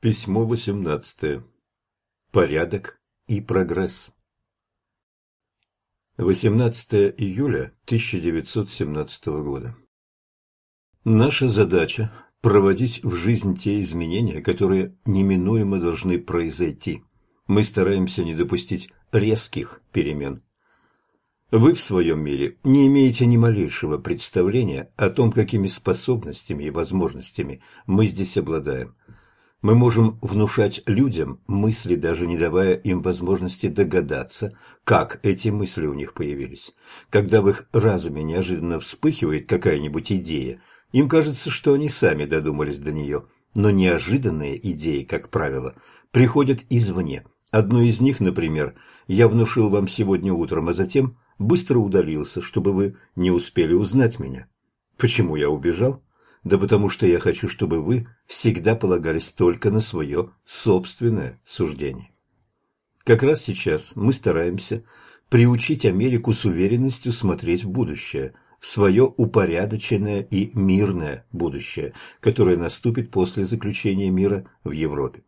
Письмо восемнадцатое. Порядок и прогресс. 18 июля 1917 года. Наша задача – проводить в жизнь те изменения, которые неминуемо должны произойти. Мы стараемся не допустить резких перемен. Вы в своем мире не имеете ни малейшего представления о том, какими способностями и возможностями мы здесь обладаем. Мы можем внушать людям мысли, даже не давая им возможности догадаться, как эти мысли у них появились. Когда в их разуме неожиданно вспыхивает какая-нибудь идея, им кажется, что они сами додумались до нее. Но неожиданные идеи, как правило, приходят извне. Одну из них, например, я внушил вам сегодня утром, а затем быстро удалился, чтобы вы не успели узнать меня. Почему я убежал? Да потому что я хочу, чтобы вы всегда полагались только на свое собственное суждение. Как раз сейчас мы стараемся приучить Америку с уверенностью смотреть в будущее, в свое упорядоченное и мирное будущее, которое наступит после заключения мира в Европе.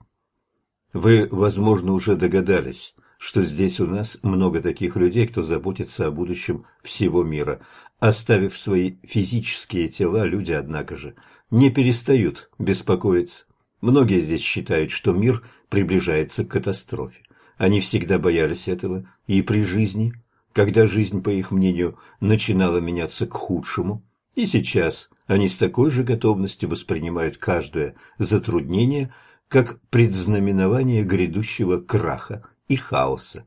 Вы, возможно, уже догадались, что здесь у нас много таких людей, кто заботится о будущем всего мира. Оставив свои физические тела, люди, однако же, не перестают беспокоиться. Многие здесь считают, что мир приближается к катастрофе. Они всегда боялись этого и при жизни, когда жизнь, по их мнению, начинала меняться к худшему, и сейчас они с такой же готовностью воспринимают каждое затруднение как предзнаменование грядущего краха и хаоса.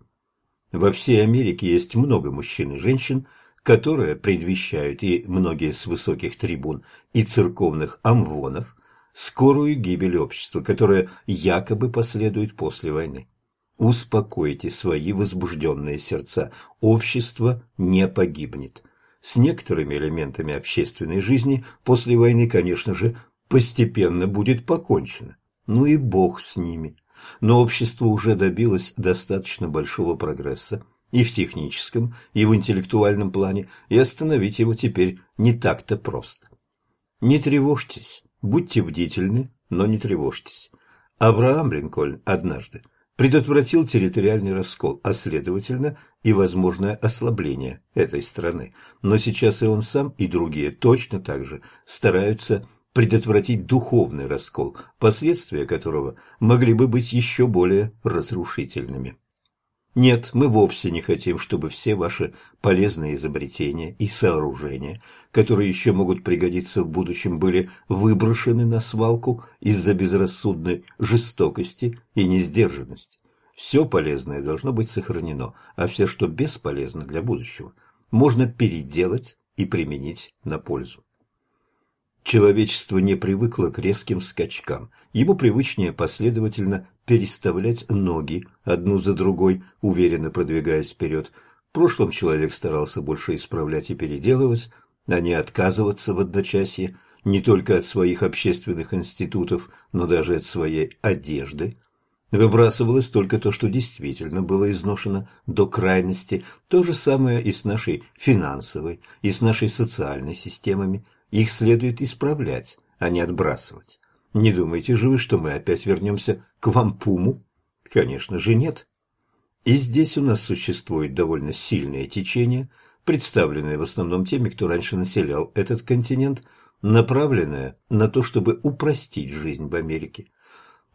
Во всей Америке есть много мужчин и женщин, которые предвещают и многие с высоких трибун и церковных амвонов скорую гибель общества, которая якобы последует после войны. Успокойте свои возбужденные сердца, общество не погибнет. С некоторыми элементами общественной жизни после войны, конечно же, постепенно будет покончено. Ну и бог с ними но общество уже добилось достаточно большого прогресса и в техническом, и в интеллектуальном плане, и остановить его теперь не так-то просто. Не тревожьтесь, будьте бдительны, но не тревожьтесь. Авраам Линкольн однажды предотвратил территориальный раскол, а следовательно и возможное ослабление этой страны. Но сейчас и он сам, и другие точно так же стараются предотвратить духовный раскол, последствия которого могли бы быть еще более разрушительными. Нет, мы вовсе не хотим, чтобы все ваши полезные изобретения и сооружения, которые еще могут пригодиться в будущем, были выброшены на свалку из-за безрассудной жестокости и несдержанности. Все полезное должно быть сохранено, а все, что бесполезно для будущего, можно переделать и применить на пользу. Человечество не привыкло к резким скачкам. Ему привычнее последовательно переставлять ноги, одну за другой, уверенно продвигаясь вперед. В прошлом человек старался больше исправлять и переделывать, а не отказываться в одночасье не только от своих общественных институтов, но даже от своей одежды. Выбрасывалось только то, что действительно было изношено до крайности, то же самое и с нашей финансовой, и с нашей социальной системами – их следует исправлять, а не отбрасывать. Не думаете же вы, что мы опять вернемся к вампуму? Конечно же нет. И здесь у нас существует довольно сильное течение, представленное в основном теми, кто раньше населял этот континент, направленное на то, чтобы упростить жизнь в Америке.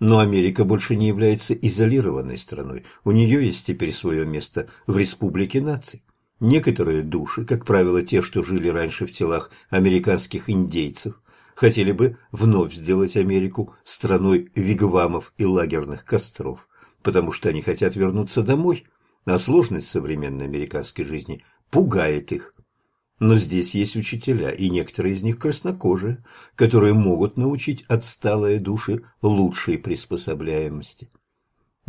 Но Америка больше не является изолированной страной, у нее есть теперь свое место в республике наций. Некоторые души, как правило те, что жили раньше в телах американских индейцев, хотели бы вновь сделать Америку страной вигвамов и лагерных костров, потому что они хотят вернуться домой, а сложность современной американской жизни пугает их. Но здесь есть учителя, и некоторые из них краснокожие, которые могут научить отсталые души лучшей приспособляемости.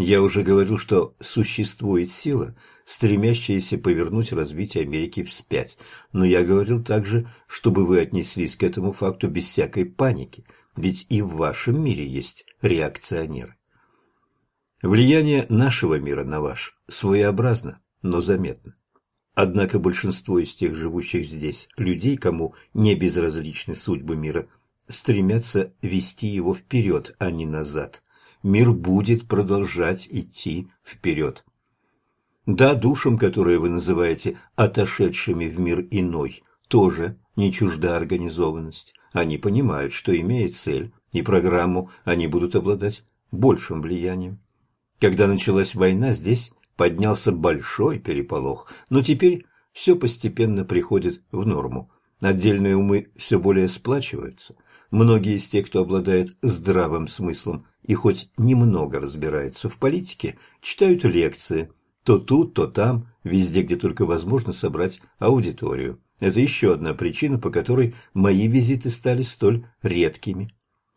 Я уже говорил, что существует сила, стремящаяся повернуть развитие Америки вспять, но я говорил также, чтобы вы отнеслись к этому факту без всякой паники, ведь и в вашем мире есть реакционеры. Влияние нашего мира на ваш своеобразно, но заметно. Однако большинство из тех живущих здесь людей, кому не безразличны судьбы мира, стремятся вести его вперед, а не назад – мир будет продолжать идти вперед. Да, душам, которые вы называете отошедшими в мир иной, тоже не чужда организованность. Они понимают, что, имея цель и программу, они будут обладать большим влиянием. Когда началась война, здесь поднялся большой переполох, но теперь все постепенно приходит в норму. Отдельные умы все более сплачиваются. Многие из тех, кто обладает здравым смыслом и хоть немного разбирается в политике, читают лекции, то тут, то там, везде, где только возможно собрать аудиторию. Это еще одна причина, по которой мои визиты стали столь редкими.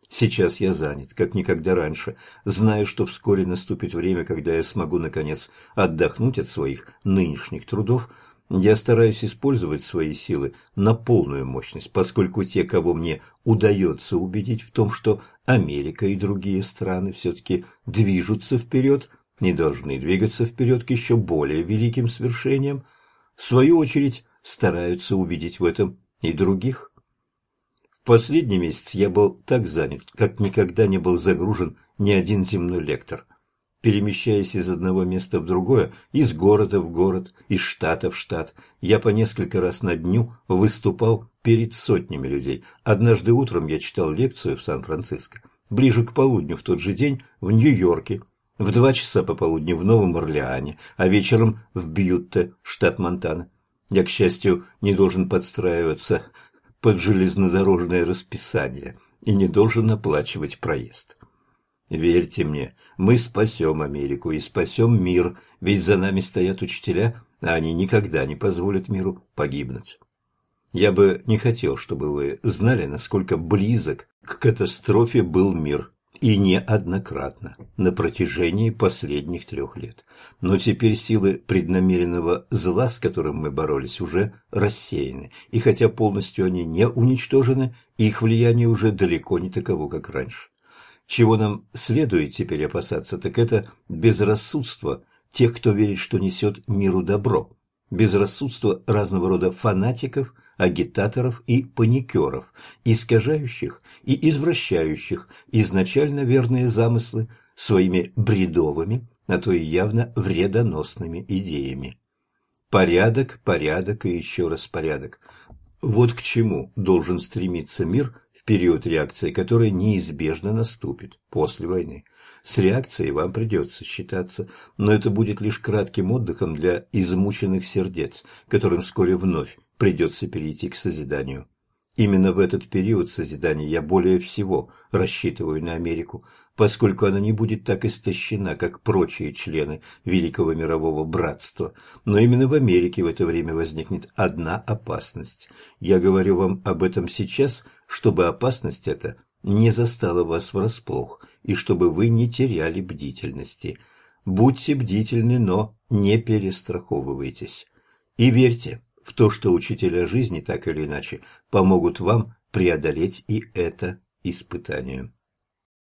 Сейчас я занят, как никогда раньше. Знаю, что вскоре наступит время, когда я смогу, наконец, отдохнуть от своих нынешних трудов. Я стараюсь использовать свои силы на полную мощность, поскольку те, кого мне удается убедить в том, что Америка и другие страны все-таки движутся вперед, не должны двигаться вперед к еще более великим свершениям, в свою очередь стараются убедить в этом и других. Последний месяц я был так занят, как никогда не был загружен ни один земной лектор. Перемещаясь из одного места в другое, из города в город, из штата в штат, я по несколько раз на дню выступал перед сотнями людей. Однажды утром я читал лекцию в Сан-Франциско, ближе к полудню в тот же день в Нью-Йорке, в два часа пополудни в Новом Орлеане, а вечером в Бьютте, штат Монтана. Я, к счастью, не должен подстраиваться под железнодорожное расписание и не должен оплачивать проезд. Верьте мне, мы спасем Америку и спасем мир, ведь за нами стоят учителя, а они никогда не позволят миру погибнуть. Я бы не хотел, чтобы вы знали, насколько близок к катастрофе был мир и неоднократно на протяжении последних трех лет. Но теперь силы преднамеренного зла, с которым мы боролись, уже рассеяны, и хотя полностью они не уничтожены, их влияние уже далеко не таково, как раньше. Чего нам следует теперь опасаться, так это безрассудство тех, кто верит, что несет миру добро, безрассудство разного рода фанатиков – агитаторов и паникеров, искажающих и извращающих изначально верные замыслы своими бредовыми, а то и явно вредоносными идеями. Порядок, порядок и еще раз порядок. Вот к чему должен стремиться мир период реакции, которая неизбежно наступит после войны. С реакцией вам придется считаться, но это будет лишь кратким отдыхом для измученных сердец, которым вскоре вновь придется перейти к созиданию. Именно в этот период созидания я более всего рассчитываю на Америку, поскольку она не будет так истощена, как прочие члены Великого мирового братства. Но именно в Америке в это время возникнет одна опасность. Я говорю вам об этом сейчас, чтобы опасность эта не застала вас врасплох, и чтобы вы не теряли бдительности. Будьте бдительны, но не перестраховывайтесь. И верьте, в то, что учителя жизни так или иначе помогут вам преодолеть и это испытание.